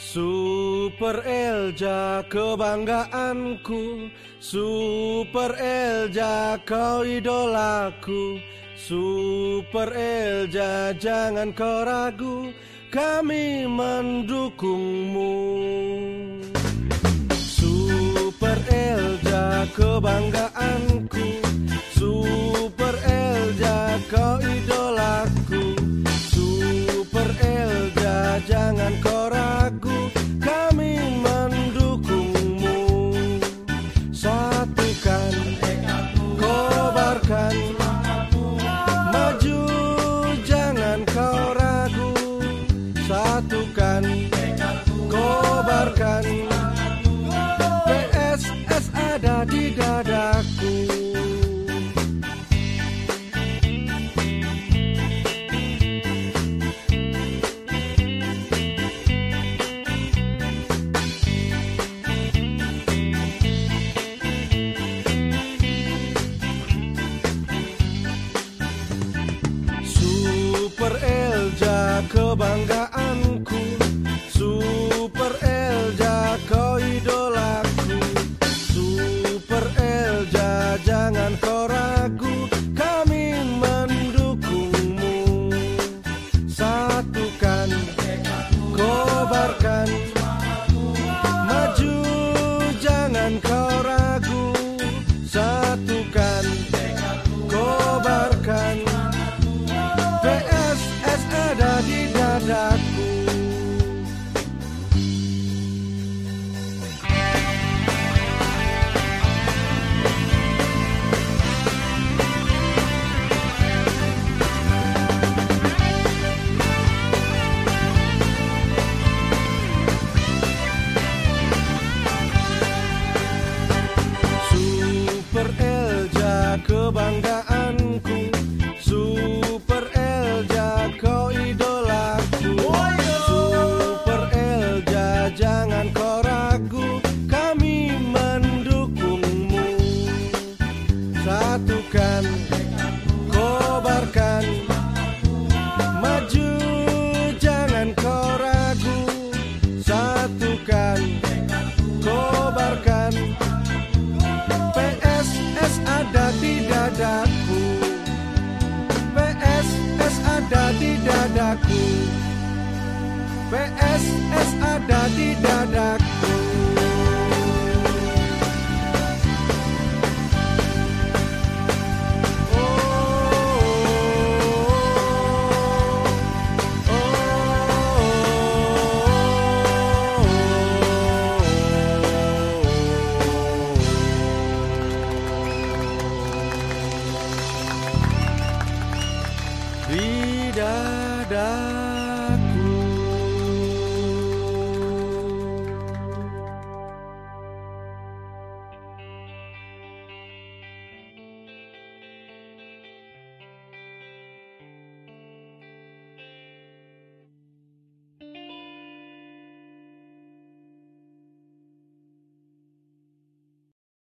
Super Elja kebanggaanku Super Elja kau idolaku Super Elja jangan kau ragu Kami mendukungmu. Super Elja kebanggaanku Satukan Kobarkan. PSS ada di dadaku. Super Elja kebanggaanku Satukan Kobarkan. PSS ada di dadaku. PSS ada di dadaku. PSS ada di dadaku